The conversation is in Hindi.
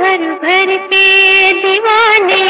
भर भर के दीवाने